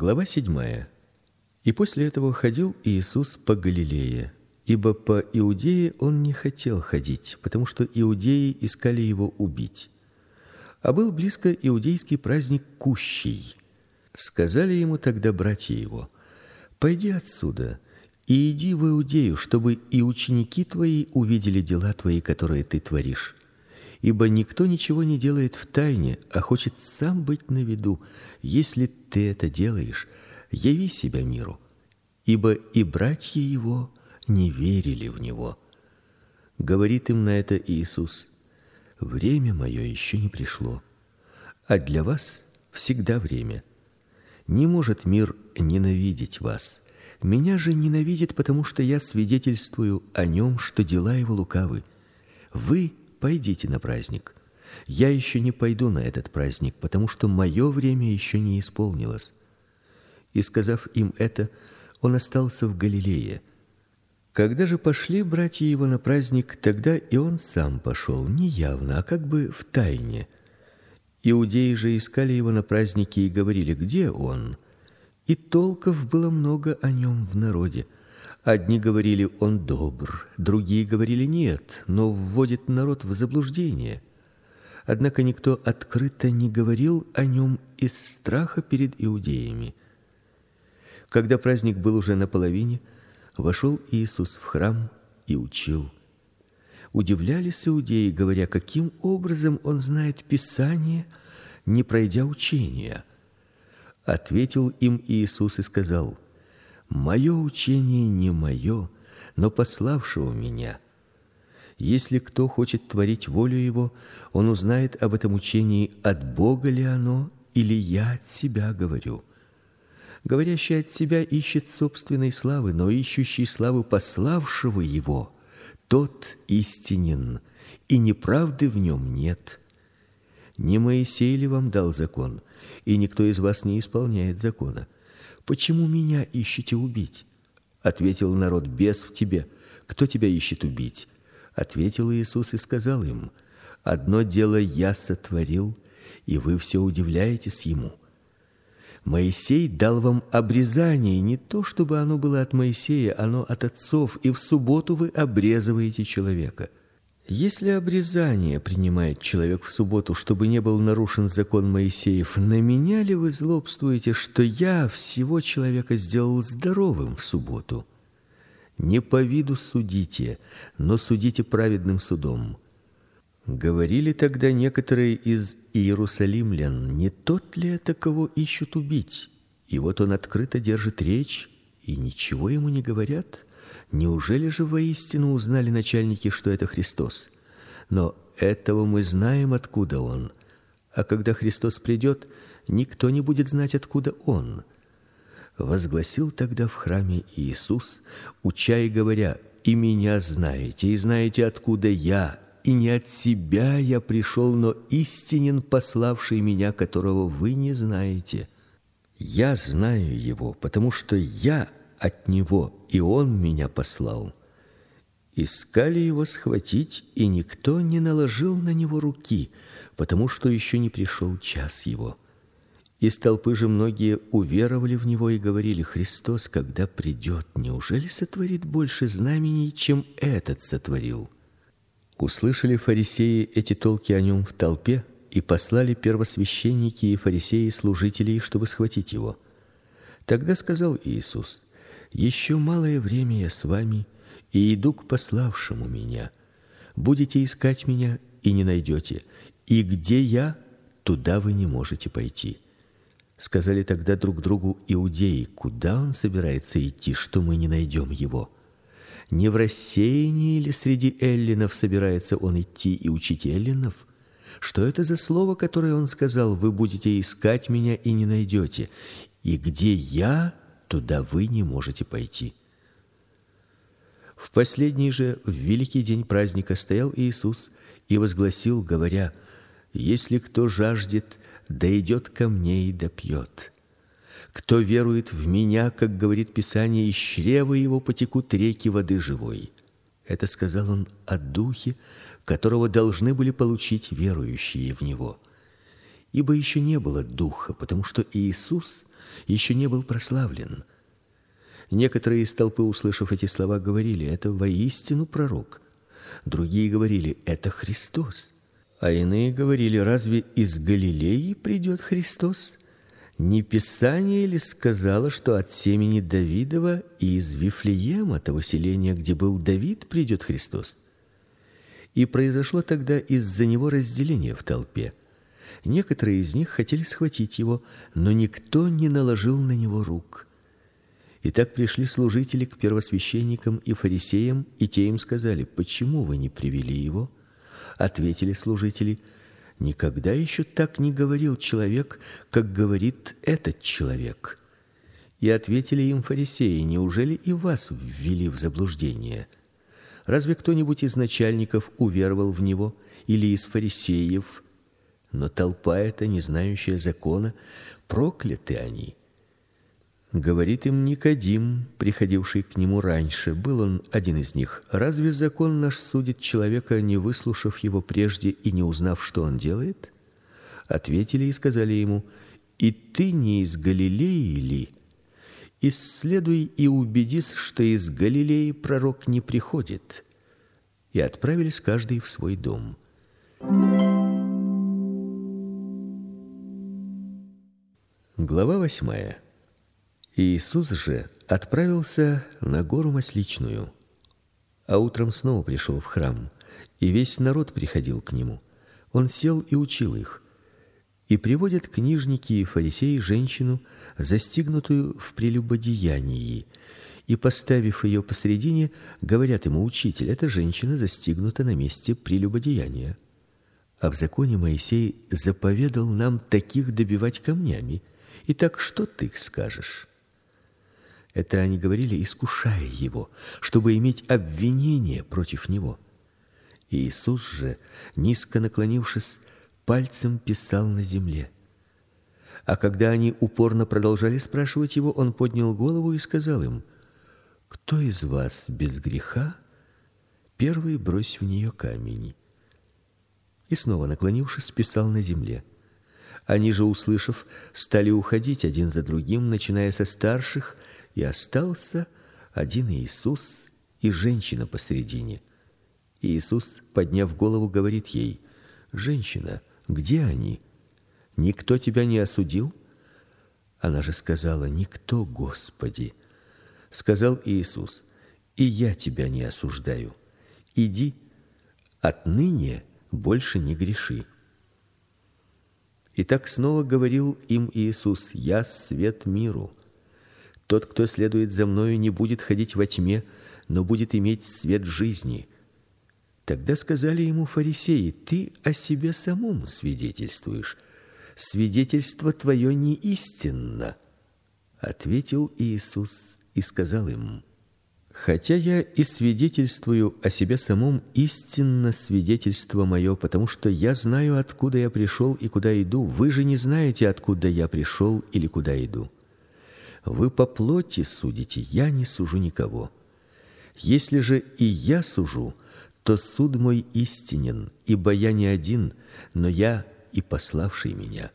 Глава 7. И после этого ходил Иисус по Галилее, ибо по Иудее он не хотел ходить, потому что иудеи искали его убить. А был близко иудейский праздник Кущий. Сказали ему тогда братья его: "Пойди отсюда и иди в Иудею, чтобы и ученики твои увидели дела твои, которые ты творишь" ибо никто ничего не делает в тайне, а хочет сам быть на виду. Если ты это делаешь, яви себя миру, ибо и братья его не верили в него. Говорит им на это Иисус: время мое еще не пришло, а для вас всегда время. Не может мир ненавидеть вас. Меня же ненавидит, потому что я свидетельствую о нем, что дела его лукавы. Вы пойдите на праздник. Я еще не пойду на этот праздник, потому что мое время еще не исполнилось. И сказав им это, он остался в Галилее. Когда же пошли братья его на праздник, тогда и он сам пошел, не явно, а как бы в тайне. Иудеи же искали его на празднике и говорили: "Где он?" И толков было много о нем в народе. Одни говорили: он добр, другие говорили: нет, но вводит народ в заблуждение. Однако никто открыто не говорил о нем из страха перед иудеями. Когда праздник был уже наполовине, вошел Иисус в храм и учил. Удивлялись иудеи, говоря, каким образом он знает Писание, не пройдя учения. Ответил им Иисус и сказал: Мое учение не мое, но пославшего меня. Если кто хочет творить волю его, он узнает об этом учении от Бога ли оно, или я от себя говорю. Говорящий от себя ищет собственной славы, но ищущий славы пославшего его, тот истинен, и неправды в нем нет. Не Моисей ли вам дал закон, и никто из вас не исполняет закона? Почему меня ищете убить? Ответил народ: Без в тебе. Кто тебя ищет убить? Ответил Иисус и сказал им: Одно дело я сотворил, и вы все удивляетесь ему. Моисей дал вам обрезание, не то чтобы оно было от Моисея, оно от отцов, и в субботу вы обрезываете человека. Если обрезание принимает человек в субботу, чтобы не был нарушен закон Моисеев, на меня ли вы злобствуете, что я всего человека сделал здоровым в субботу? Не по виду судите, но судите праведным судом. Говорили тогда некоторые из иерусалимлян: не тот ли это, кого ищут убить? И вот он открыто держит речь, и ничего ему не говорят. Неужели же воистину узнали начальники, что это Христос? Но этого мы знаем, откуда он. А когда Христос придет, никто не будет знать, откуда он. Возгласил тогда в храме Иисус, уча и говоря: "И меня знаете, и знаете, откуда я, и не от себя я пришел, но истинен пославший меня, которого вы не знаете. Я знаю его, потому что я от него, и он меня послал. Искали его схватить, и никто не наложил на него руки, потому что еще не пришел час его. Из толпы же многие уверовали в него и говорили: Христос, когда придет, неужели сотворит больше знамений, чем этот сотворил? Услышали фарисеи эти толки о нем в толпе и послали первосвященники и фарисеи служителей, чтобы схватить его. Тогда сказал Иисус: еще малое время я с вами и иду к пославшему меня. Будете искать меня и не найдете, и где я, туда вы не можете пойти. Сказали тогда друг другу иудеи: куда он собирается идти, что мы не найдем его? Не в рассеянии или среди эллинов собирается он идти и учить эллинов? Что это за слово, которое он сказал: вы будете искать меня и не найдете, и где я, туда вы не можете пойти. В последний же в великий день праздника стоял Иисус и возгласил, говоря: если кто жаждет, да идет ко мне и допьет. Кто верует в меня, как говорит Писание, из чрева его потекут реки воды живой. Это сказал он о духе, которого должны были получить верующие в него. ибо еще не было духа, потому что Иисус еще не был прославлен. Некоторые из толпы, услышав эти слова, говорили: "Это воистину пророк". Другие говорили: "Это Христос". А иные говорили: "Разве из Галилеи придет Христос?" Не Писание ли сказало, что от семени Давидова и из Вифлеема, того селения, где был Давид, придет Христос? И произошло тогда из-за него разделение в толпе. Некоторые из них хотели схватить его, но никто не наложил на него рук. И так пришли служители к первосвященникам и фарисеям, и те им сказали: "Почему вы не привели его?" Ответили служители: Никогда еще так не говорил человек, как говорит этот человек. И ответили им фарисеи: Неужели и вас ввели в заблуждение? Разве кто-нибудь из начальников уверовал в него или из фарисеев? Но толпа эта, не знающая закона, прокляты они. Говорит им Никодим, приходивший к нему раньше, был он один из них. Разве закон наш судит человека, не выслушав его прежде и не узнав, что он делает? Ответили и сказали ему: И ты не из Галилеи ли? Исследуй и убедись, что из Галилеи пророк не приходит. И отправились каждый в свой дом. Глава восьмая. Иисус же отправился на гору Масличную, а утром снова пришел в храм, и весь народ приходил к нему. Он сел и учил их. И приводят книжники и фарисеи женщину, застигнутую в прелюбодеянии, и поставив ее посредине, говорят ему: "Учитель, эта женщина застигнута на месте прелюбодеяния. А в законе Моисей заповедал нам таких добивать камнями. Итак, что ты скажешь?" Это они говорили, искушая его, чтобы иметь обвинение против него. Иисус же, низко наклонившись, пальцем писал на земле. А когда они упорно продолжали спрашивать его, он поднял голову и сказал им: "Кто из вас без греха, первый брось в нее камень". И снова наклонившись, писал на земле. Они же, услышав, стали уходить один за другим, начиная со старших и остался один Иисус и женщина посредине. Иисус, подняв голову, говорит ей: "Женщина, где они? Никто тебя не осудил?" Она же сказала: "Никто, Господи". Сказал Иисус: "И я тебя не осуждаю. Иди, отныне больше не греши". И так снова говорил им Иисус: "Я свет миру. Тот, кто следует за мною, не будет ходить во тьме, но будет иметь свет жизни. Тогда сказали ему фарисеи: Ты о себе самом свидетельствуешь. Свидетельство твое не истинно. Ответил Иисус и сказал им: Хотя я и свидетельствую о себе самом, истинно свидетельство мое, потому что я знаю, откуда я пришел и куда иду. Вы же не знаете, откуда я пришел или куда иду. Вы по плоти судите, я не сужу никого. Если же и я сужу, то суд мой истинен, ибо я не один, но я и пославший меня.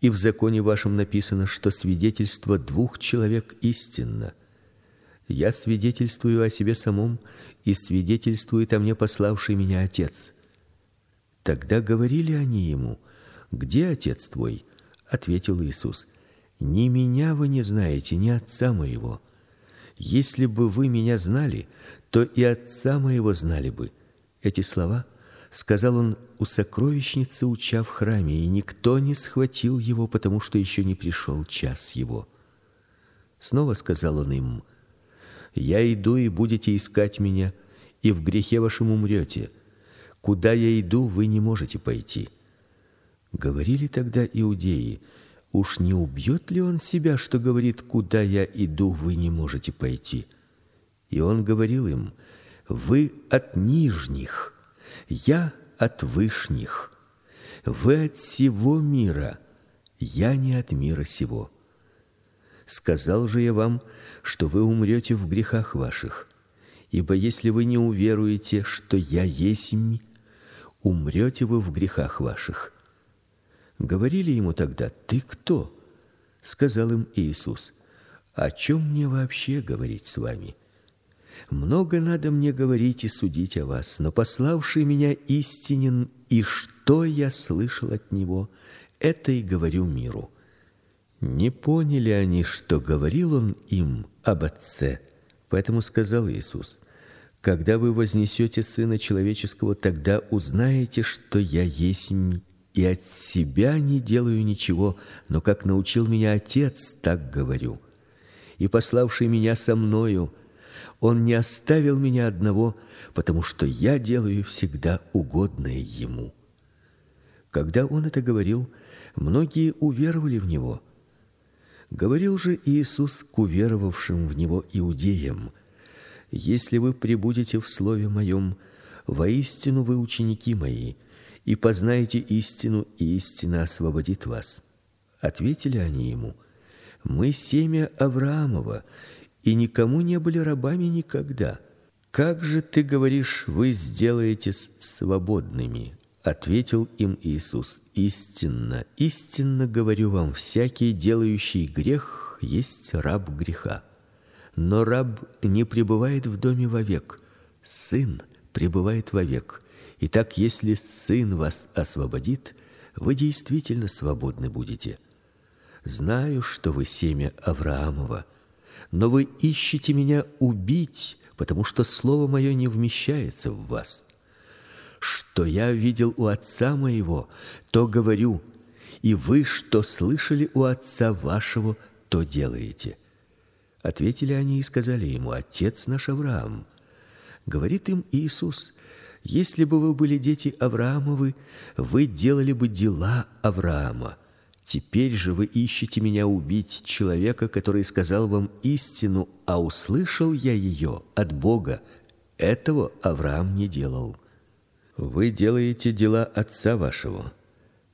И в законе вашем написано, что свидетельство двух человек истинно. Я свидетельствую о себе самом, и свидетельствует о мне пославший меня Отец. Тогда говорили они ему: "Где Отец твой?" ответил Иисус: ни меня вы не знаете, ни отца моего. Если бы вы меня знали, то и отца моего знали бы. Эти слова сказал он у сокровищницы, уча в храме, и никто не схватил его, потому что еще не пришел час его. Снова сказал он им: Я иду, и будете искать меня, и в грехе вашем умрете. Куда я иду, вы не можете пойти. Говорили тогда иудеи: Уж не убьет ли он себя, что говорит: "Куда я иду, вы не можете пойти"? И он говорил им: "Вы от нижних, я от вышних. Вы от всего мира, я не от мира сего. Сказал же я вам, что вы умрете в грехах ваших. Ибо если вы не уверуете, что я есть, умрете вы в грехах ваших. Говорили ему тогда: "Ты кто?" Сказал им Иисус: "О чем мне вообще говорить с вами? Много надо мне говорить и судить о вас, но пославший меня истинен, и что я слышал от него, это и говорю миру". Не поняли они, что говорил он им об Отце. Поэтому сказал Иисус: когда вы вознесете сына человеческого, тогда узнаете, что я есть и от себя не делаю ничего, но как научил меня Отец, так говорю. И пославший меня со мною, он не оставил меня одного, потому что я делаю всегда угодное ему. Когда он это говорил, многие уверовали в него. Говорил же Иисус к уверовавшим в него иудеям: если вы пребудете в слове моем, воистину вы ученики мои, и познаете истину, и истина освободит вас. Ответили они ему: Мы семя Авраамова, и никому не были рабами никогда. Как же ты говоришь, вы сделаетесь свободными? Ответил им Иисус: Истинно, истинно говорю вам, всякий делающий грех есть раб греха. Но раб не пребывает в доме вовек, сын пребывает вовек. Итак, если сын вас освободит, вы действительно свободны будете. Знаю, что вы семя Авраамова, но вы ищете меня убить, потому что слово мое не вмещается в вас. Что я видел у отца моего, то говорю, и вы, что слышали у отца вашего, то делаете. Ответили они и сказали ему: Отец наш Авраам. Говорит им Иисус: Если бы вы были дети Авраамовы, вы делали бы дела Авраама. Теперь же вы ищете меня убить, человека, который сказал вам истину, а услышал я ее от Бога. Этого Авраам не делал. Вы делаете дела отца вашего.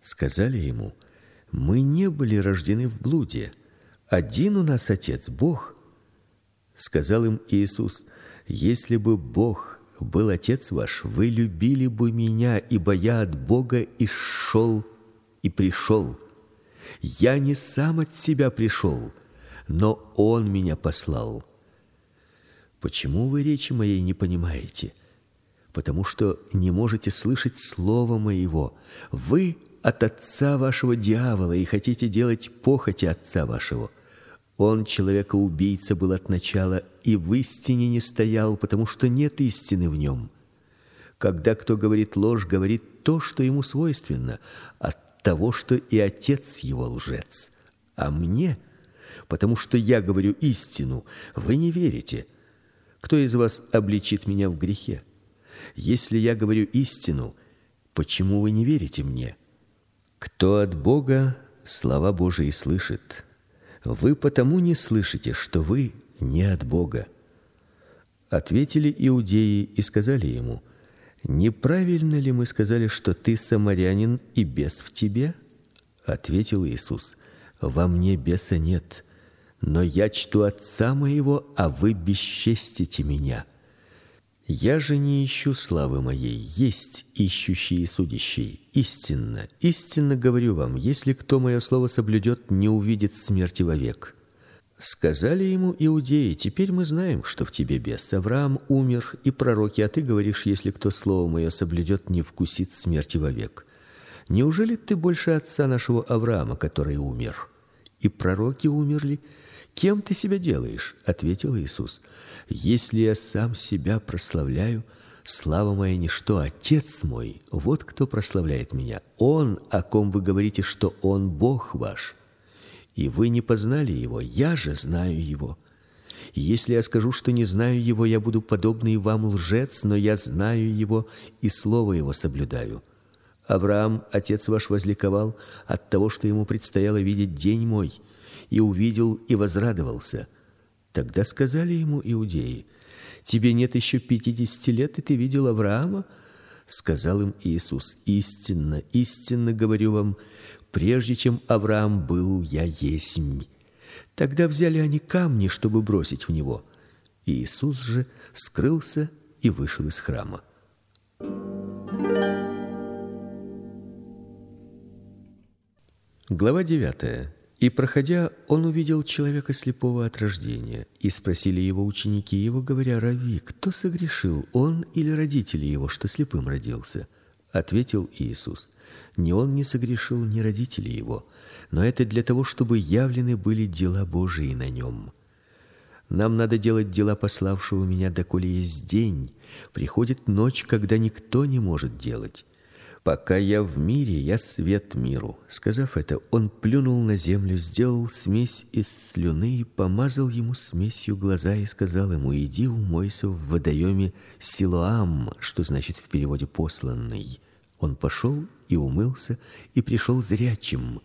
Сказали ему: Мы не были рождены в блуде. Один у нас отец Бог, сказал им Иисус: "Если бы Бог был отец ваш, вы любили бы меня, ибо я от Бога и шел и пришел. Я не сам от себя пришел, но он меня послал. Почему вы речи моей не понимаете? Потому что не можете слышать слова моего. Вы от отца вашего дьявола и хотите делать похоти отца вашего. Он человека-убийца был от начала и в истине не стоял, потому что нет истины в нем. Когда кто говорит ложь, говорит то, что ему свойственно, от того, что и отец его лжец. А мне, потому что я говорю истину, вы не верите. Кто из вас обличит меня в грехе? Если я говорю истину, почему вы не верите мне? Кто от Бога слова Божии слышит, вы потому не слышите, что вы не от Бога. Ответили иудеи и сказали ему: Неправильно ли мы сказали, что ты самарянин и бес в тебе? Ответил Иисус: Во мне беса нет, но я чту отца моего, а вы бесчестите меня. Я же не ищу славы моей, есть ищущий и судящий. Истинно, истинно говорю вам, если кто мое слово соблюдет, не увидит смерти вовек. Сказали ему иудеи: "Теперь мы знаем, что в тебе бес. Авраам умер, и пророки, а ты говоришь: если кто слово мое соблюдет, не вкусит смерти вовек. Неужели ты больше отца нашего Авраама, который умер? И пророки умерли? Кем ты себя делаешь?" ответил Иисус. Если я сам себя прославляю, слава моя ничто, Отец мой, вот кто прославляет меня. Он, о ком вы говорите, что он Бог ваш. И вы не познали его, я же знаю его. если я скажу, что не знаю его, я буду подобный вам лжец, но я знаю его и слово его соблюдаю. Авраам, отец ваш, возликовал от того, что ему предстояло видеть день мой, и увидел и возрадовался. Тогда сказали ему иудеи: Тебе нет еще пятидесяти лет, и ты видел Авраама? Сказал им Иисус: Истинно, истинно говорю вам, прежде чем Авраам был, я есмь. Тогда взяли они камни, чтобы бросить в него. Иисус же скрылся и вышел из храма. Глава 9. И проходя, он увидел человека слепого от рождения, и спросили его ученики его, говоря: "Рави, кто согрешил, он или родители его, что слепым родился?" Ответил Иисус: "Ни он не согрешил, ни родители его, но это для того, чтобы явлены были дела Божии на нем. Нам надо делать дела пославшего меня, доколе есть день. Приходит ночь, когда никто не может делать. Пока я в мире, я свет миру. Сказав это, он плюнул на землю, сделал смесь из слюны и помазал ему смесью глаза и сказал ему: "Иди умойся в водоеме Силоам", что значит в переводе посланный. Он пошел и умылся и пришел зрячим.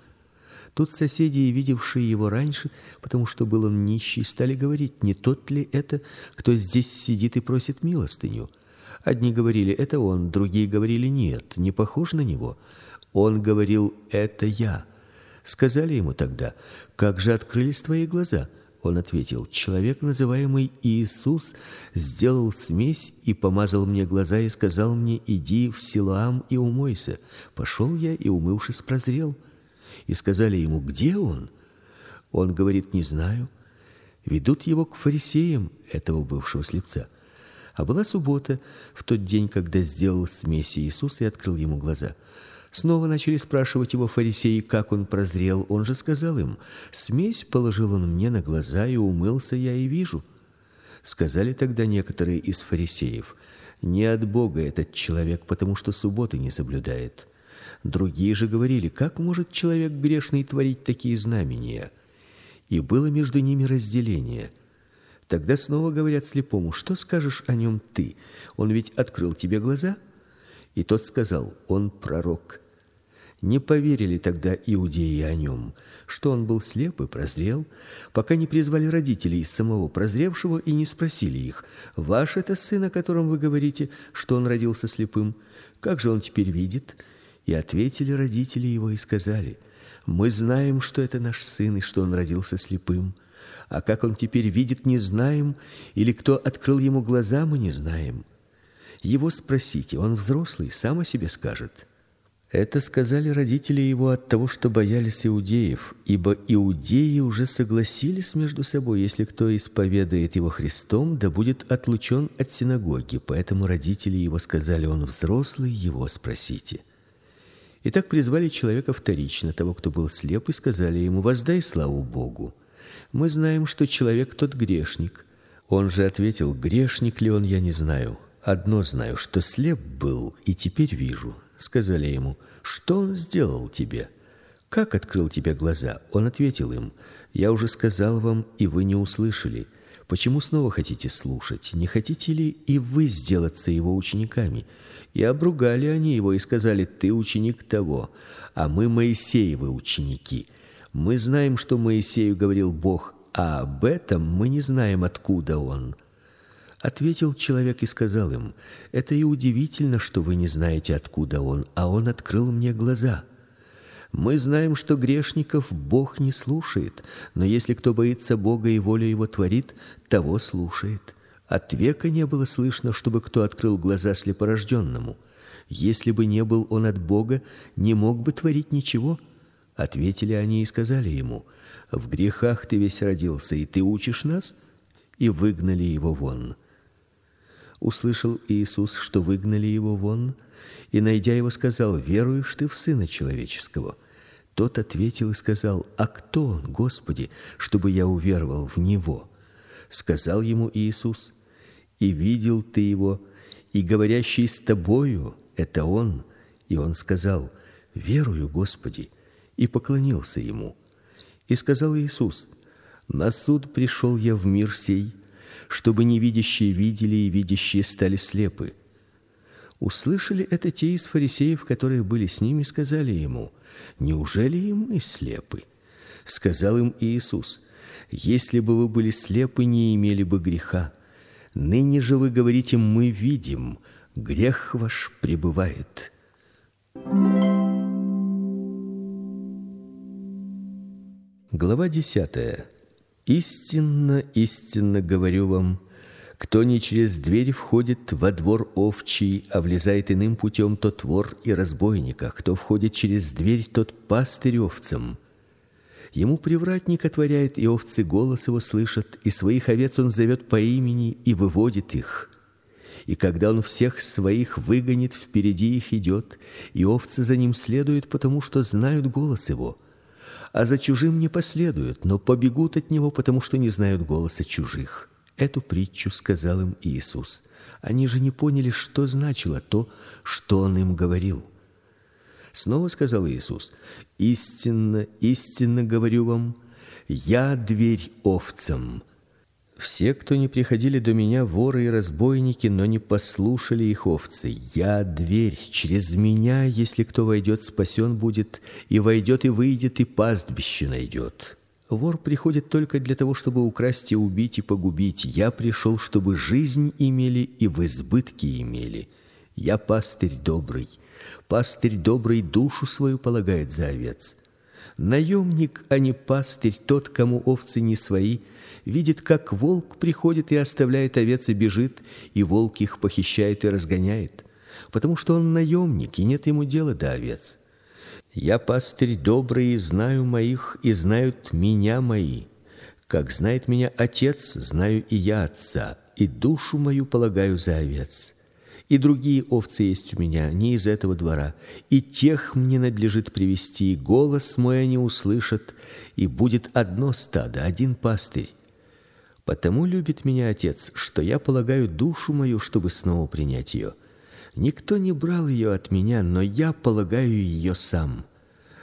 Тут соседи, видевшие его раньше, потому что был он нищий, стали говорить: "Не тот ли это, кто здесь сидит и просит милостыню?" Одни говорили: "Это он", другие говорили: "Нет, не похож на него". Он говорил: "Это я". Сказали ему тогда: "Как же открылись твои глаза?" Он ответил: "Человек, называемый Иисус, сделал смесь и помазал мне глаза и сказал мне: иди в Силоам и умойся. Пошел я и умывшись прозрел". И сказали ему: "Где он?" Он говорит: "Не знаю". Ведут его к фарисеям, этого бывшего слепца. А была суббота, в тот день, когда сделал смесь Иисус и открыл ему глаза. Снова начали спрашивать его фарисеи, как он прозрел. Он же сказал им: "Смесь положил он мне на глаза, и умылся я и вижу". Сказали тогда некоторые из фарисеев: "Не от Бога этот человек, потому что субботы не соблюдает". Другие же говорили: "Как может человек грешный творить такие знамения?" И было между ними разделение. Тогда снова говорят слепому: "Что скажешь о нем ты? Он ведь открыл тебе глаза?" И тот сказал: "Он пророк". Не поверили тогда иудеи о нем, что он был слеп и прозрел, пока не призвали родителей самого прозревшего и не спросили их: "Ваш это сын, о котором вы говорите, что он родился слепым? Как же он теперь видит?" И ответили родители его и сказали: "Мы знаем, что это наш сын и что он родился слепым. А как он теперь видит, не знаем, или кто открыл ему глаза, мы не знаем. Его спросите, он взрослый, сам о себе скажет. Это сказали родители его от того, что боялись иудеев, ибо иудеи уже согласились между собой, если кто исповедует его Христом, да будет отлучен от синагоги. Поэтому родители его сказали: он взрослый, его спросите. И так призвали человека вторично, того, кто был слеп, и сказали ему: "Воздай славу Богу". Мы знаем, что человек тот грешник. Он же ответил: "Грешник ли он, я не знаю. Одно знаю, что слеп был и теперь вижу". Сказали ему: "Что он сделал тебе? Как открыл тебе глаза?" Он ответил им: "Я уже сказал вам, и вы не услышали. Почему снова хотите слушать? Не хотите ли и вы сделаться его учениками?" И обругали они его и сказали: "Ты ученик того, а мы Моисеевы ученики". Мы знаем, что Моисею говорил Бог, а об этом мы не знаем, откуда он. Ответил человек и сказал им: "Это и удивительно, что вы не знаете, откуда он, а он открыл мне глаза. Мы знаем, что грешников Бог не слушает, но если кто боится Бога и волю его творит, того слушает. От века не было слышно, чтобы кто открыл глаза слепорожденному. Если бы не был он от Бога, не мог бы творить ничего". Ответили они и сказали ему: В грехах ты весь родился, и ты учишь нас? И выгнали его вон. Услышал Иисус, что выгнали его вон, и найдя его, сказал: "Веруешь ты в сына человеческого?" Тот ответил и сказал: "А кто он, Господи, чтобы я уверовал в него?" Сказал ему Иисус: "И видел ты его, и говорящий с тобою это он". И он сказал: "Верую, Господи" и поклонился ему. И сказал Иисус: На суд пришел я в мир сей, чтобы невидящие видели и видящие стали слепы. Услышали это те из фарисеев, которые были с ними, сказали ему: Неужели и мы слепы? Сказал им Иисус: Если бы вы были слепы, не имели бы греха. Ныне же вы говорите: мы видим, грех ваш пребывает. Глава 10. Истинно, истинно говорю вам, Кто не через дверь входит во двор овчий, а влезает иным путем, тот вор и разбойник, а кто входит через дверь, тот пастырь овцам. Ему привратник отворяет, и овцы голос его слышат, и своих овец он зовет по имени и выводит их. И когда он всех своих выгонит, впереди их идет, и овцы за ним следуют, потому что знают голос его. А за чужим не последуют, но побегут от него, потому что не знают голоса чужих. Эту притчу сказал им Иисус. Они же не поняли, что значило то, что он им говорил. Снова сказал Иисус: "Истинно, истинно говорю вам, я дверь овцам. Все, кто не приходили до меня, воры и разбойники, но не послушали их овцы. Я дверь, через меня, если кто войдет, спасен будет, и войдет и выйдет и пастбище найдет. Вор приходит только для того, чтобы украсть и убить и погубить. Я пришел, чтобы жизнь имели и в избытке имели. Я пастырь добрый. Пастырь добрый душу свою полагает за овец. Наемник, а не пастырь, тот, кому овцы не свои, видит, как волк приходит и оставляет овец и бежит, и волк их похищает и разгоняет, потому что он наемник, и нет ему дела до овец. Я пастырь добрый, и знаю моих, и знают меня мои. Как знает меня Отец, знаю и я Отца, и душу мою полагаю за овец. И другие овцы есть у меня, не из этого двора, и тех мне надлежит привести, и голос мой они услышат, и будет одно стадо, один пастырь. Потому любит меня Отец, что я полагаю душу мою, чтобы снова принять ее. Никто не брал ее от меня, но я полагаю ее сам.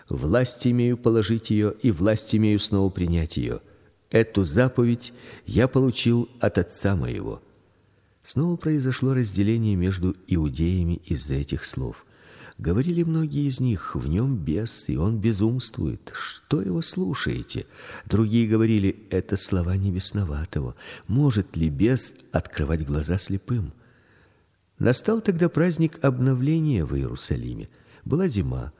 Власть имею положить ее и власть имею снова принять ее. Эту заповедь я получил от отца моего. Снова произошло разделение между иудеями из-за этих слов. Говорили многие из них: в нем бес, и он безумствует. Что его слушаете? Другие говорили: это слова небесноватого. Может ли бес открывать глаза слепым? Настал тогда праздник обновления в Иерусалиме. Была зима,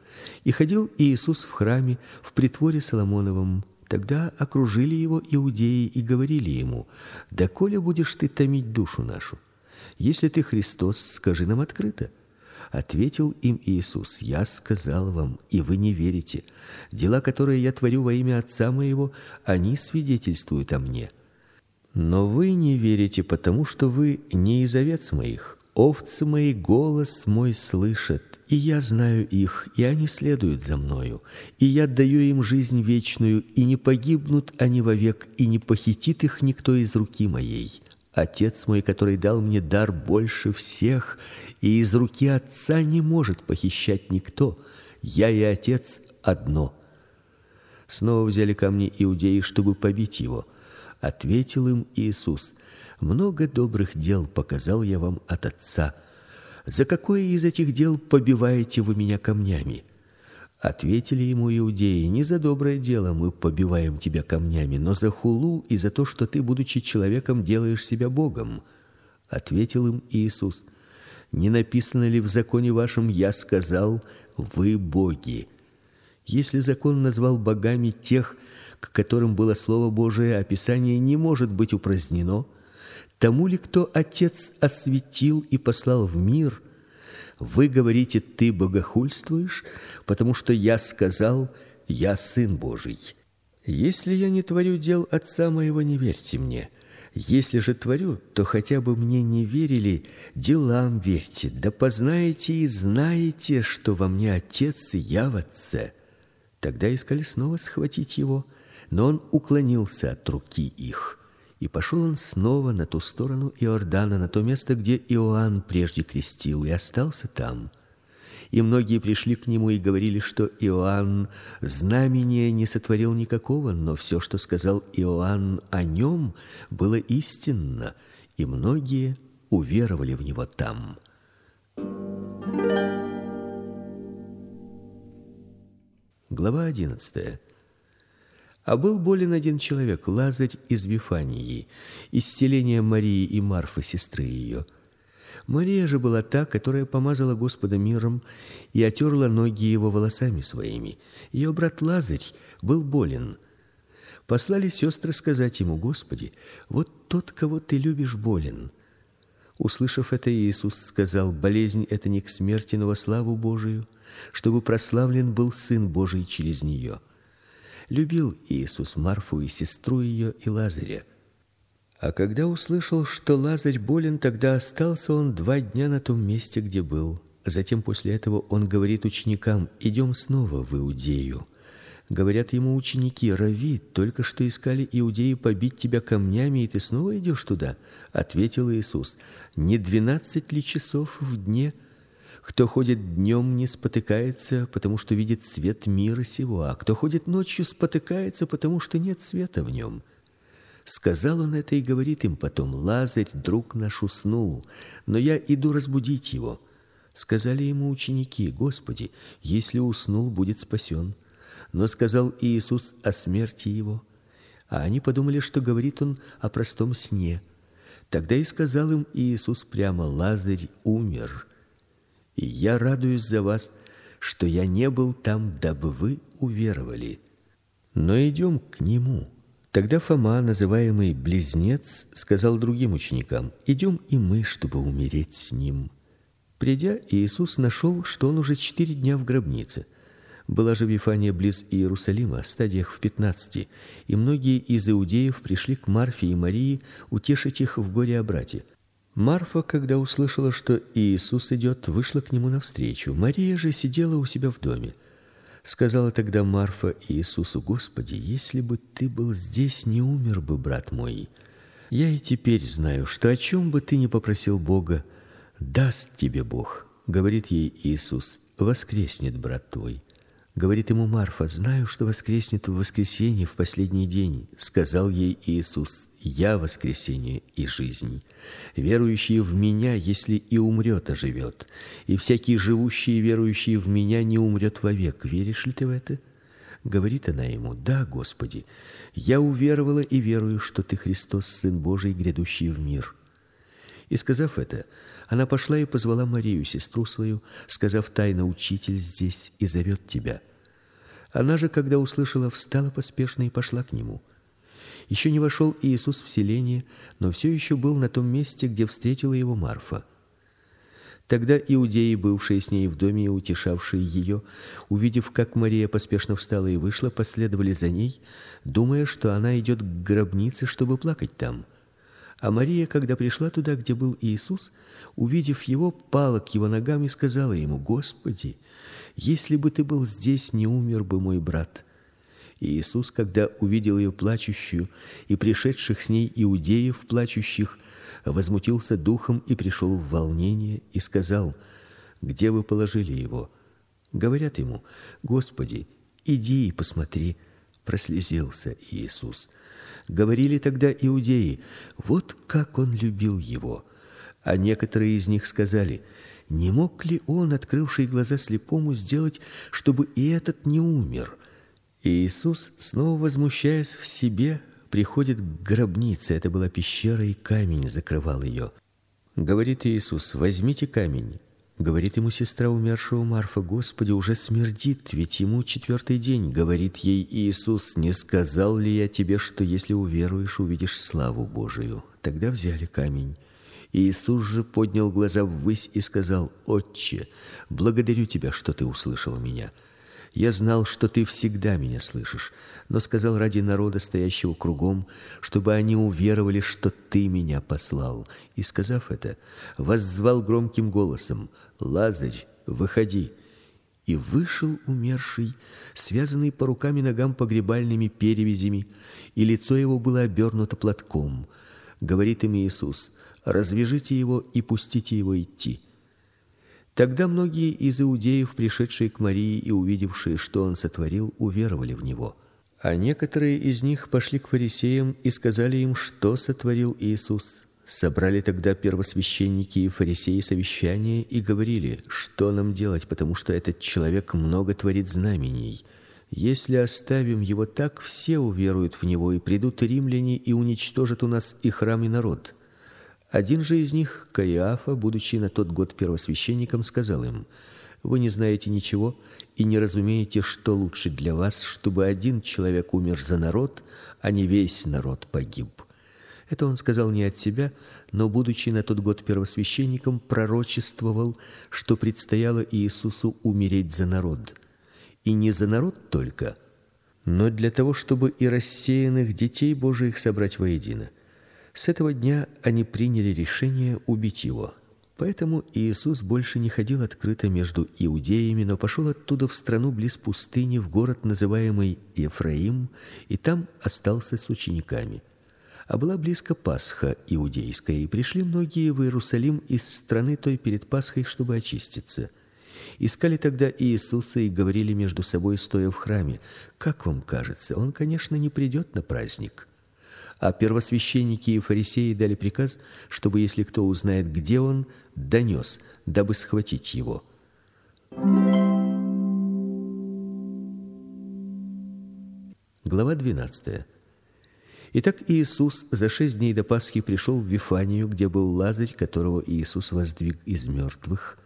и ходил Иисус в храме в притворе Соломоновом. Тогда окружили его иудеи и говорили ему: "Да коли будешь ты томить душу нашу? Если ты Христос, скажи нам открыто". Ответил им Иисус: "Я сказал вам, и вы не верите. Дела, которые я творю во имя Отца моего, они свидетельствуют о мне. Но вы не верите, потому что вы не из овец моих. Овцы мои голос мой слышат, и я знаю их, и они следуют за мною, и я даю им жизнь вечную, и не погибнут они вовек, и не похитит их никто из руки моей. Отец мой, который дал мне дар больше всех, и из руки отца не может похищать никто. Я и отец одно. Снова взяли камни иудеи, чтобы побить его. Ответил им Иисус: много добрых дел показал я вам от отца. За какое из этих дел побиваете вы меня камнями? Ответили ему иудеи: Не за доброе дело мы побиваем тебя камнями, но за хулу и за то, что ты, будучи человеком, делаешь себя богом. Ответил им Иисус: Не написано ли в законе вашем: я сказал: вы боги? Если закон назвал богами тех, к которым было слово Божие, описание не может быть упразднено, тому ли, кто Отец осветил и послал в мир, вы говорите: ты богохульствуешь, потому что я сказал: я сын Божий. Если я не творю дел Отца моего, не верьте мне. Если же творю, то хотя бы мне не верили, делам верьте. Да познаете и знаете, что во мне Отец и я в Отце. Тогда искали снова схватить его, но он уклонился от руки их. И пошел он снова на ту сторону Иордана, на то место, где Иоанн прежде крестил, и остался там. И многие пришли к нему и говорили, что Иоанн знамения не сотворил никакого, но все, что сказал Иоанн о нем, было истинно, и многие уверовали в него там. Глава одиннадцатая. А был болен один человек, Лазарь из Вифании, из селения Марии и Марфы, сестры ее. Мария же была та, которая помазала Господа миром и отерла ноги его волосами своими. Ее брат Лазарь был болен. послали сестры сказать ему: "Господи, вот тот, кого ты любишь, болен". Услышав это, Иисус сказал: "Болезнь это не к смерти, но во славу Божию, чтобы прославлен был сын Божий через нее. Любил Иисус Марфу и сестру ее и Лазаря. А когда услышал, что Лазарь болен, тогда остался он два дня на том месте, где был. Затем после этого он говорит ученикам: "Идем снова в Иудею". Говорят ему ученики: "Рави, только что искали иудеи побить тебя камнями, и ты снова идешь туда?" Ответил Иисус: "Не двенадцать ли часов в дне? Кто ходит днем, не спотыкается, потому что видит свет мира сего, а кто ходит ночью, спотыкается, потому что нет света в нем." Сказал он это и говорит им потом: "Лазарь, друг наш, уснул, но я иду разбудить его". Сказали ему ученики: "Господи, если уснул, будет спасен" но сказал Иисус о смерти его. А они подумали, что говорит он о простом сне. Тогда и сказал им Иисус прямо: Лазарь умер. И я радуюсь за вас, что я не был там, дабы вы уверовали. Но идем к нему. Тогда Фома, называемый близнец, сказал другим ученикам: "Идем и мы, чтобы умереть с ним". Придя, Иисус нашел, что он уже четыре дня в гробнице. Была же Вифания близ Иерусалима, стадиях в пятнадцати, и многие из иудеев пришли к Марфе и Марии утешить их в горе о брате. Марфа, когда услышала, что Иисус идет, вышла к нему навстречу. Мария же сидела у себя в доме. Сказала тогда Марфа Иисусу: "Господи, если бы ты был здесь, не умер бы брат мой. Я и теперь знаю, что о чем бы ты ни попросил Бога, даст тебе Бог". Говорит ей Иисус: "Воскреснет брат твой". Говорит ему Марфа: "Знаю, что воскреснет в воскресенье в последний день", сказал ей Иисус: "Я воскресение и жизнь. Верующий в меня, если и умрет, оживет, и всякий живущий и верующий в меня не умрет вовек. Веришь ли ты в это?" Говорит она ему: "Да, Господи, я уверовала и верую, что ты Христос, сын Божий, грядущий в мир". И сказав это, она пошла и позвала Марию, сестру свою, сказав тайно: "Учитель здесь и зовет тебя". Она же, когда услышала, встала поспешно и пошла к нему. Еще не вошел Иисус в селение, но все еще был на том месте, где встретила его Марфа. Тогда иудеи, бывшие с ней в доме и утешавшие ее, увидев, как Мария поспешно встала и вышла, последовали за ней, думая, что она идет к гробнице, чтобы плакать там. А Мария, когда пришла туда, где был Иисус, увидев его, пала к его ногам и сказала ему: "Господи, если бы ты был здесь, не умер бы мой брат". Иисус, когда увидел ее плачущую и пришедших с ней иудеев плачущих, возмутился духом и пришел в волнение и сказал: "Где вы положили его?" Говорят ему: "Господи, иди и посмотри". Прослезился Иисус. Говорили тогда иудеи: "Вот как он любил его". А некоторые из них сказали: "Не мог ли он, открывший глаза слепому, сделать, чтобы и этот не умер?" И Иисус, снова возмущаясь в себе, приходит к гробнице. Это была пещера, и камень закрывал ее. Говорит Иисус: "Возьмите камень". Говорит ему сестра умершего Марфа: "Господи, уже смердит, ведь ему четвертый день". Говорит ей Иисус: "Не сказал ли я тебе, что если уверуешь, увидишь славу Божию?" Тогда взяли камень. Иисус же поднял глаза ввысь и сказал: "Отче, благодарю тебя, что ты услышал меня. Я знал, что ты всегда меня слышишь, но сказал ради народа, стоящего кругом, чтобы они уверовали, что ты меня послал". И сказав это, воззвал громким голосом: "Лазарь, выходи!" И вышел умерший, связанный по рукам и ногам погребальными перевязями, и лицо его было обернуто платком. Говорит им Иисус: "Развяжите его и пустите его идти". Тогда многие из иудеев, пришедшие к Марии и увидевшие, что он сотворил, уверовали в него. А некоторые из них пошли к фарисеям и сказали им, что сотворил Иисус. Собрали тогда первосвященники и фарисеи совещание и говорили: "Что нам делать, потому что этот человек много творит знамений? Если оставим его так, все уверуют в него, и придут римляне и уничтожат у нас и храм, и народ". Один же из них, Каиафа, будучи на тот год первосвященником, сказал им: Вы не знаете ничего и не разумеете, что лучше для вас, чтобы один человек умер за народ, а не весь народ погиб. Это он сказал не от себя, но будучи на тот год первосвященником, пророчествовал, что предстояло Иисусу умереть за народ. И не за народ только, но для того, чтобы и рассеянных детей Божиих собрать воедино. С этого дня они приняли решение убить его. Поэтому Иисус больше не ходил открыто между иудеями, но пошел оттуда в страну близ пустыни, в город, называемый Ефраим, и там остался с учениками. А была близко Пасха иудейская, и пришли многие в Иерусалим из страны той перед Пасхой, чтобы очиститься. Искали тогда Иисуса и говорили между собой, стоя в храме: "Как вам кажется, он, конечно, не придет на праздник?" А первосвященники и фарисеи дали приказ, чтобы если кто узнает, где он, донес, дабы схватить его. Глава 12. Итак, Иисус за шесть дней до Пасхи пришел в Вифанию, где был Лазарь, которого Иисус воздвиг из мертвых.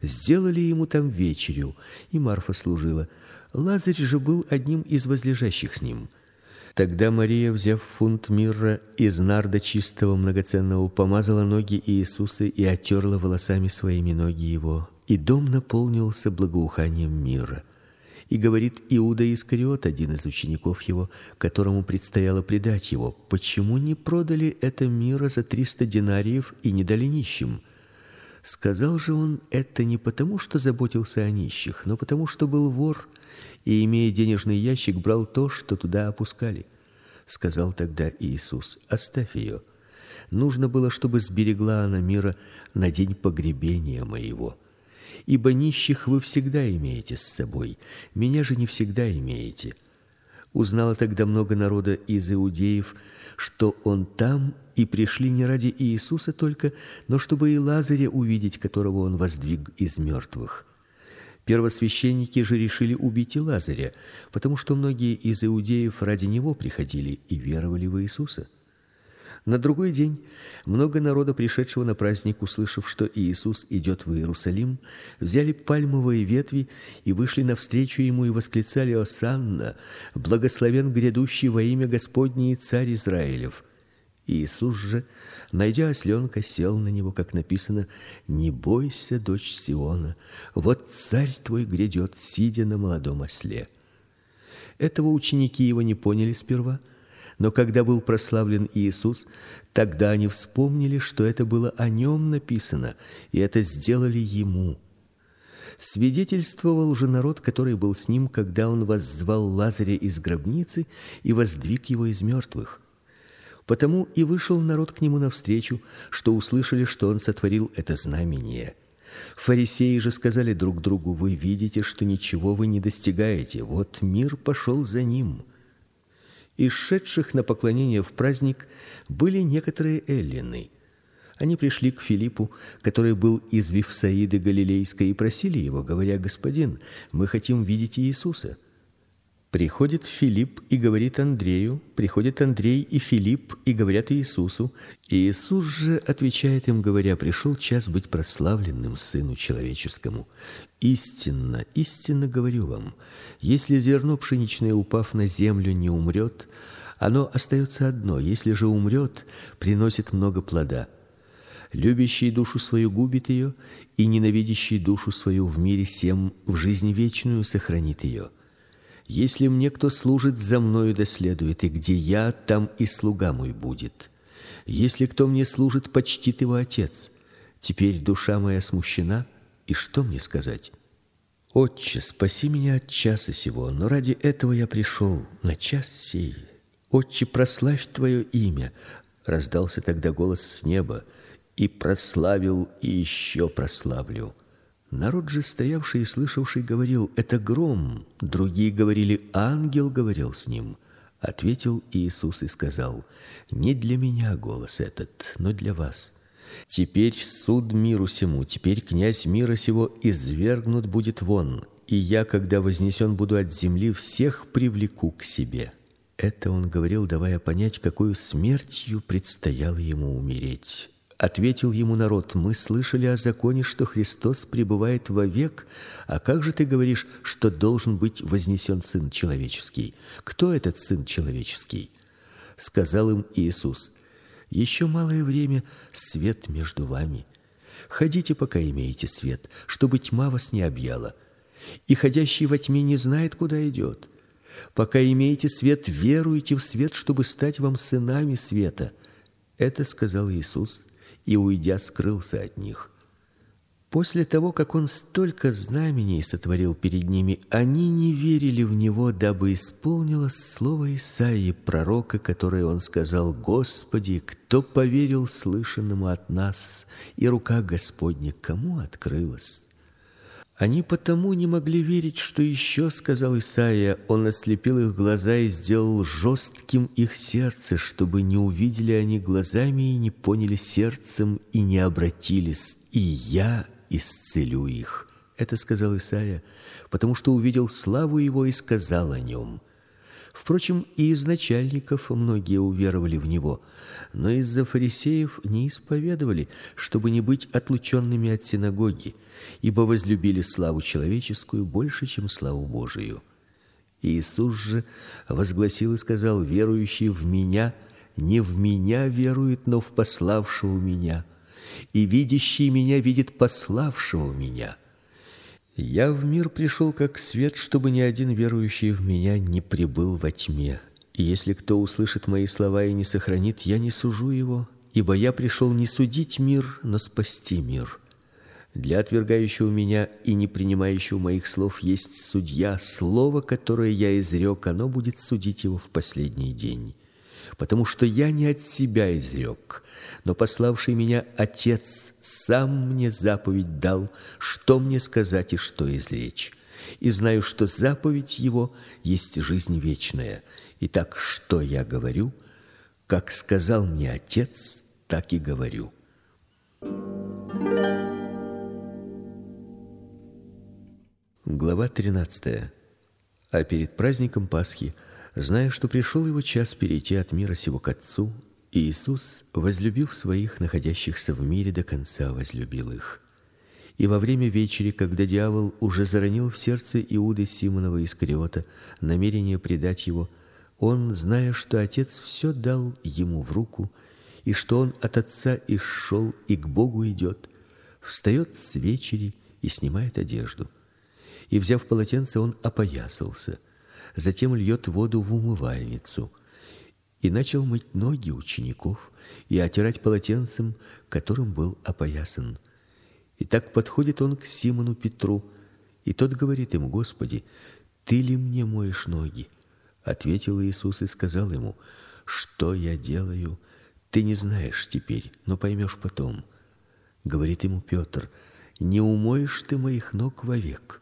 Сделали ему там вечерю, и Марфа служила. Лазарь же был одним из возлежащих с ним. Тогда Мария, взяв фунт мирра из нарда чистого многоценного, помазала ноги Иисуса и отерла волосами своими ноги его, и дом наполнился благоуханием мира и говорит Иуда Искариот, один из учеников его, которому предстояло предать его: "Почему не продали это мира за триста динариев и не дали нищим?" Сказал же он это не потому, что заботился о нищих, но потому, что был вор и имея денежный ящик, брал то, что туда опускали. Сказал тогда Иисус: "Оставь ее. Нужно было, чтобы сберегла она мира на день погребения моего" ибо нищих вы всегда имеете с собой, меня же не всегда имеете. Узнало тогда много народа из иудеев, что он там, и пришли не ради Иисуса только, но чтобы и Лазаря увидеть, которого он воздвиг из мертвых. Первосвященники же решили убить и Лазаря, потому что многие из иудеев ради него приходили и веровали в Иисуса. На другой день много народа, пришедшего на праздник, услышав, что Иисус идет в Иерусалим, взяли пальмовые ветви и вышли навстречу ему и восклицали: "Осанна! Благословен грядущий во имя Господне и царь Израилев!" Иисус же, найдя осленка, сел на него, как написано: "Не бойся, дочь Сиона, вот царь твой грядет, сидя на молодом осле". Этого ученики его не поняли сперва, но когда был прославлен Иисус, тогда они вспомнили, что это было о нем написано, и это сделали ему. Свидетельствовал же народ, который был с ним, когда он воззвал Лазаря из гробницы и воздвиг его из мертвых. Потому и вышел народ к нему навстречу, что услышали, что он сотворил это знамение. Фарисеи же сказали друг другу: "Вы видите, что ничего вы не достигаете. Вот мир пошел за ним". Из шедших на поклонение в праздник были некоторые эллины. Они пришли к Филиппу, который был из Вифсаиды галилейской, и просили его, говоря: "Господин, мы хотим видеть Иисуса". Приходит Филипп и говорит Андрею, приходит Андрей и Филипп и говорят Иисусу. И Иисус же отвечает им, говоря: "Пришел час быть прославленным сыну человеческому. Истинно, истинно говорю вам, если зерно пшеничное, упав на землю, не умрет, оно остается одно, если же умрет, приносит много плода. Любящий душу свою губит ее, и ненавидящий душу свою в мире сем в жизнь вечную сохранит ее. Если мне кто служит за мною да следует, и где я, там и слуга мой будет. Если кто мне служит, почтит его отец. Теперь душа моя смущена, и что мне сказать? Отче, спаси меня от часа сего, но ради этого я пришел на час сей. Отче, прославь твое имя. Раздался тогда голос с неба, и прославил, и еще прославлю. Народ же, стоявший и слышавший, говорил: "Это гром". Другие говорили: "Ангел говорил с ним". Ответил Иисус и сказал: "Не для меня голос этот, но для вас. Теперь суд миру сему, теперь князь мира сего извергнут будет вон, и я, когда вознесен буду от земли, всех привлеку к себе". Это он говорил, давая понять, какой смертью предстояло ему умереть. Ответил ему народ: Мы слышали о законе, что Христос пребывает вовек, а как же ты говоришь, что должен быть вознесен сын человеческий? Кто этот сын человеческий? Сказал им Иисус: Еще малое время свет между вами. Ходите, пока имеете свет, чтобы тьма вас не объяла. И ходящий во тьме не знает, куда идет. Пока имеете свет, веруйте в свет, чтобы стать вам сынами света. Это сказал Иисус и уйдя скрылся от них. После того, как он столько знамений сотворил перед ними, они не верили в него, дабы исполнилось слово Исаии пророка, которое он сказал: "Господи, кто поверил слышанному от нас, и рука Господня кому открылась?" Они потому не могли верить, что еще сказал Исаия: "Он ослепил их глаза и сделал жестким их сердце, чтобы не увидели они глазами и не поняли сердцем и не обратились, и я исцелю их". Это сказал Исаия, потому что увидел славу его и сказал о нем. Впрочем, и из начальников многие уверовали в него, но из-за фарисеев не исповедовали, чтобы не быть отлученными от синагоги, ибо возлюбили славу человеческую больше, чем славу Божию. Иисус же возгласил и сказал: "Верующий в меня не в меня верует, но в пославшего меня, и видящий меня видит пославшего меня". Я в мир пришел как свет, чтобы ни один верующий в меня не пребыл во тьме. И если кто услышит мои слова и не сохранит, я не сужу его, ибо я пришел не судить мир, но спасти мир. Для отвергающего меня и не принимающего моих слов есть судья, слово, которое я изрек, оно будет судить его в последний день потому что я не от себя изрек, но пославший меня Отец сам мне заповедь дал, что мне сказать и что изречь. И знаю, что заповедь его есть жизнь вечная. Итак, что я говорю, как сказал мне Отец, так и говорю. Глава 13. А перед праздником Пасхи Зная, что пришел его час перейти от мира сего к Отцу, Иисус, возлюбив своих находящихся в мире до конца, возлюбил их. И во время вечери, когда дьявол уже заронил в сердце Иуды Симонова Искариота намерение предать его, он, зная, что Отец все дал ему в руку, и что он от Отца и и к Богу идет, встает с вечери и снимает одежду. И взяв полотенце, он опоясался – затем льет воду в умывальницу и начал мыть ноги учеников и отирать полотенцем, которым был опоясан. И так подходит он к Симону Петру, и тот говорит ему: "Господи, ты ли мне моешь ноги?" Ответил Иисус и сказал ему: "Что я делаю, ты не знаешь теперь, но поймешь потом". Говорит ему Петр: "Не умоешь ты моих ног вовек".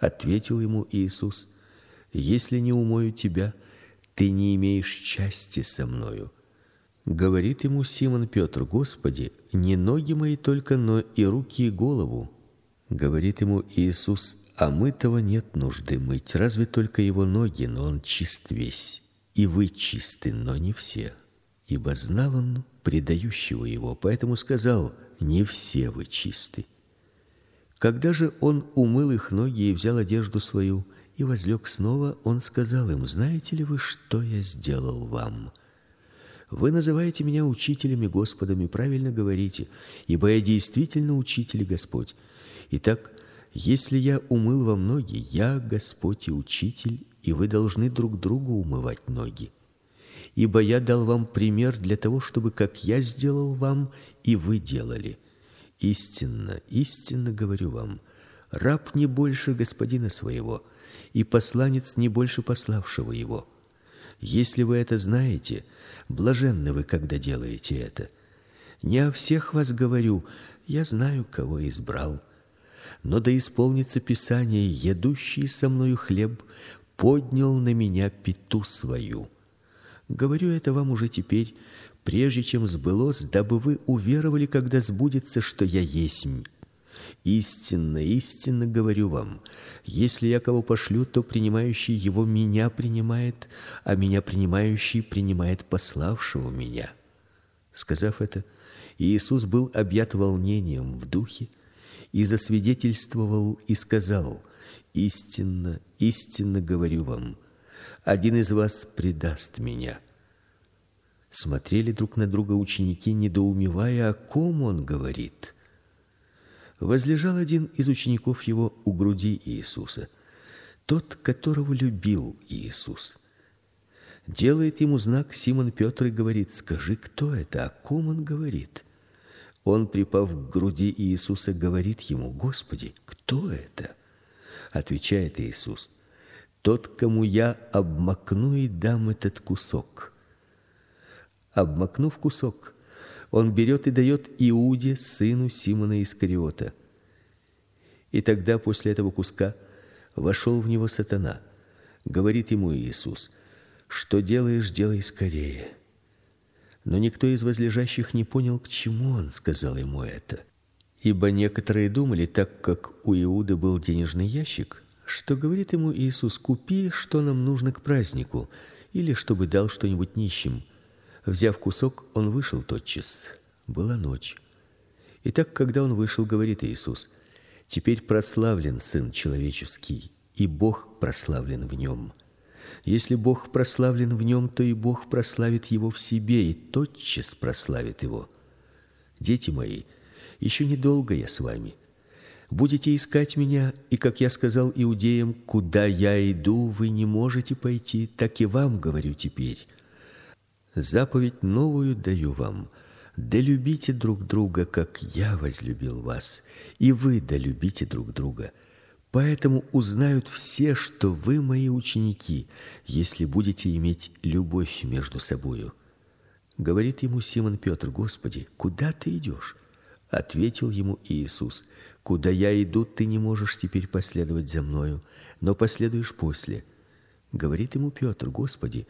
Ответил ему Иисус: если не умою тебя, ты не имеешь части со мною. Говорит ему Симон Петр: Господи, не ноги мои только, но и руки и голову. Говорит ему Иисус: а мы-того нет нужды мыть, разве только его ноги, но он чист весь. И вы чисты, но не все. Ибо знал он предающего его, поэтому сказал: не все вы чисты. Когда же он умыл их ноги и взял одежду свою, и возлег снова, он сказал им: "Знаете ли вы, что я сделал вам? Вы называете меня учителем и Господом, и правильно говорите, ибо я действительно учитель и Господь. Итак, если я умыл вам ноги, я Господь и учитель, и вы должны друг другу умывать ноги. Ибо я дал вам пример для того, чтобы как я сделал вам, и вы делали. Истинно, истинно говорю вам, раб не больше господина своего, и посланец не больше пославшего его. Если вы это знаете, блаженны вы, когда делаете это. Не о всех вас говорю, я знаю, кого избрал. Но да исполнится писание: едущий со мною хлеб поднял на меня пету свою. Говорю это вам уже теперь, прежде чем сбылось, дабы вы уверовали, когда сбудется, что я есмь. Истинно, истинно говорю вам, если я кого пошлю, то принимающий его меня принимает, а меня принимающий принимает пославшего меня. Сказав это, Иисус был объят волнением в духе и засвидетельствовал и сказал: Истинно, истинно говорю вам, один из вас предаст меня. Смотрели друг на друга ученики, недоумевая, о ком он говорит. Возлежал один из учеников его у груди Иисуса, тот, которого любил Иисус. Делает ему знак Симон Петр и говорит: "Скажи, кто это, о ком он говорит?" Он, припав к груди Иисуса, говорит ему: "Господи, кто это?" Отвечает Иисус: "Тот, кому я обмакну и дам этот кусок". Обмакнув кусок, он берет и дает Иуде, сыну Симона Искариота. И тогда после этого куска вошел в него сатана. Говорит ему Иисус: "Что делаешь, делай скорее". Но никто из возлежащих не понял, к чему он сказал ему это. Ибо некоторые думали, так как у Иуды был денежный ящик, что говорит ему Иисус: "Купи, что нам нужно к празднику", или чтобы дал что-нибудь нищим. Взяв кусок, он вышел тотчас. Была ночь. И так, когда он вышел, говорит Иисус: "Теперь прославлен сын человеческий, и Бог прославлен в нем. Если Бог прославлен в нем, то и Бог прославит его в себе и тотчас прославит его. Дети мои, еще недолго я с вами. Будете искать меня, и как я сказал иудеям, куда я иду, вы не можете пойти, так и вам говорю теперь. Заповедь новую даю вам: да любите друг друга, как я возлюбил вас, и вы да любите друг друга. Поэтому узнают все, что вы мои ученики, если будете иметь любовь между собою. Говорит ему Симон Петр: Господи, куда ты идешь? Ответил ему Иисус: Куда я иду, ты не можешь теперь последовать за мною, но последуешь после. Говорит ему Петр: Господи,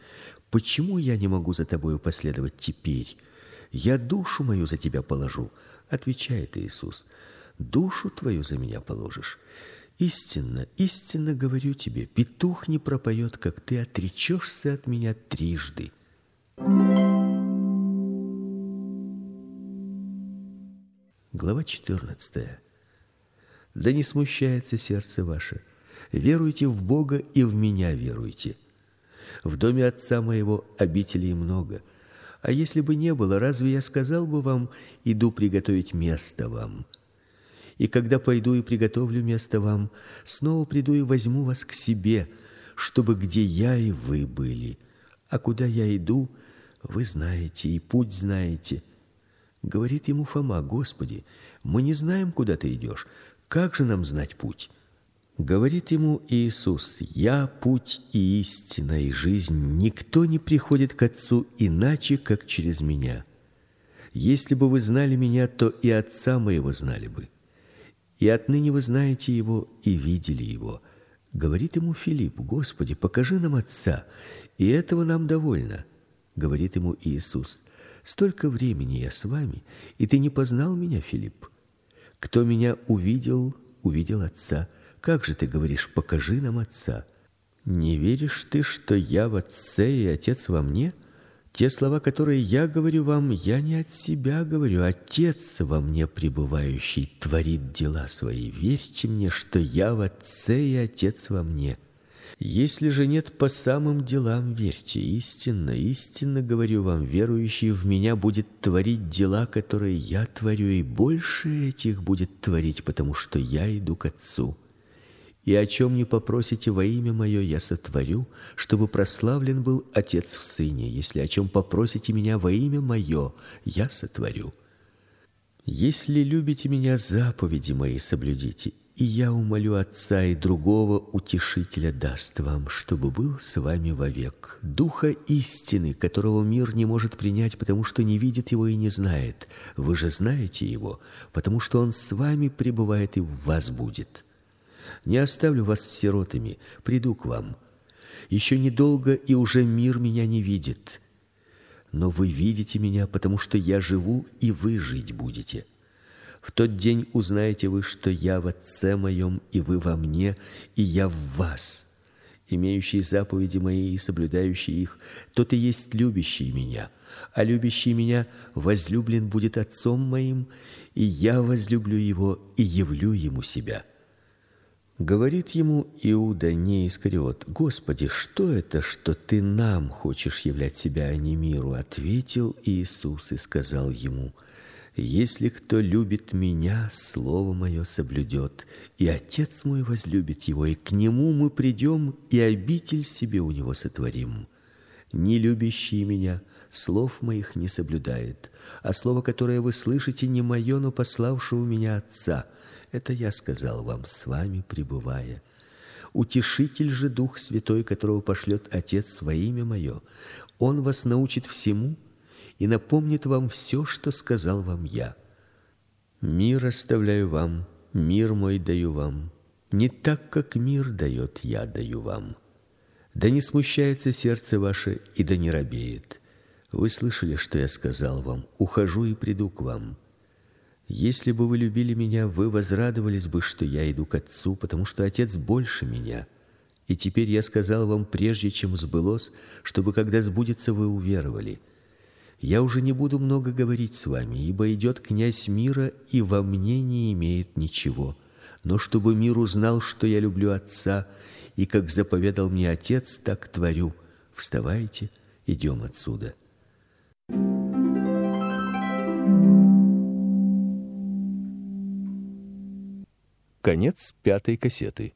почему я не могу за тобою последовать теперь? Я душу мою за тебя положу, отвечает Иисус. Душу твою за меня положишь. Истинно, истинно говорю тебе, петух не пропоет, как ты отречешься от меня трижды. Глава 14. Да не смущается сердце ваше. Веруйте в Бога и в меня веруйте. В доме отца моего обителей много. А если бы не было, разве я сказал бы вам: иду приготовить место вам? И когда пойду и приготовлю место вам, снова приду и возьму вас к себе, чтобы где я и вы были. А куда я иду, вы знаете, и путь знаете. Говорит ему Фома: Господи, мы не знаем, куда ты идешь. Как же нам знать путь? Говорит ему Иисус: "Я путь и истина и жизнь. Никто не приходит к Отцу иначе, как через меня. Если бы вы знали меня, то и Отца моего знали бы. И отныне вы знаете его и видели его". Говорит ему Филипп: "Господи, покажи нам Отца, и этого нам довольно". Говорит ему Иисус: "Столько времени я с вами, и ты не познал меня, Филипп? Кто меня увидел, увидел Отца". Как же ты говоришь: "Покажи нам Отца"? Не веришь ты, что я в Отце и Отец во мне? Те слова, которые я говорю вам, я не от себя говорю, Отец во мне пребывающий творит дела свои. Верьте мне, что я в Отце и Отец во мне. Если же нет по самым делам, верьте истинно, истинно говорю вам, верующий в меня будет творить дела, которые я творю, и больше этих будет творить, потому что я иду к Отцу. И о чем не попросите во имя мое, я сотворю, чтобы прославлен был Отец в Сыне. Если о чем попросите меня во имя мое, я сотворю. Если любите меня, заповеди мои соблюдите, и я умолю Отца и другого утешителя даст вам, чтобы был с вами вовек, Духа истины, которого мир не может принять, потому что не видит его и не знает. Вы же знаете его, потому что он с вами пребывает и в вас будет. Не оставлю вас сиротами, приду к вам. Еще недолго, и уже мир меня не видит. Но вы видите меня, потому что я живу, и вы жить будете. В тот день узнаете вы, что я в Отце моем, и вы во мне, и я в вас. имеющий заповеди мои и соблюдающий их, тот и есть любящий меня. А любящий меня возлюблен будет отцом моим, и я возлюблю его и явлю ему себя. Говорит ему Иуда не Искариот: "Господи, что это, что ты нам хочешь являть себя, а не миру?" ответил Иисус и сказал ему: если кто любит меня, слово мое соблюдет, и Отец мой возлюбит его, и к нему мы придем и обитель себе у него сотворим. Не любящий меня слов моих не соблюдает, а слово, которое вы слышите, не мое, но пославшего меня Отца. Это я сказал вам с вами пребывая. Утешитель же Дух Святой, которого пошлет Отец во имя мое, он вас научит всему и напомнит вам все, что сказал вам я. Мир оставляю вам, мир мой даю вам. Не так, как мир дает, я даю вам. Да не смущается сердце ваше и да не робеет. Вы слышали, что я сказал вам: ухожу и приду к вам. Если бы вы любили меня, вы возрадовались бы, что я иду к Отцу, потому что Отец больше меня. И теперь я сказал вам прежде, чем сбылось, чтобы когда сбудется, вы уверовали. Я уже не буду много говорить с вами, ибо идет князь мира, и во мне не имеет ничего. Но чтобы мир узнал, что я люблю Отца, и как заповедал мне Отец, так творю. Вставайте, идем отсюда. Конец пятой кассеты.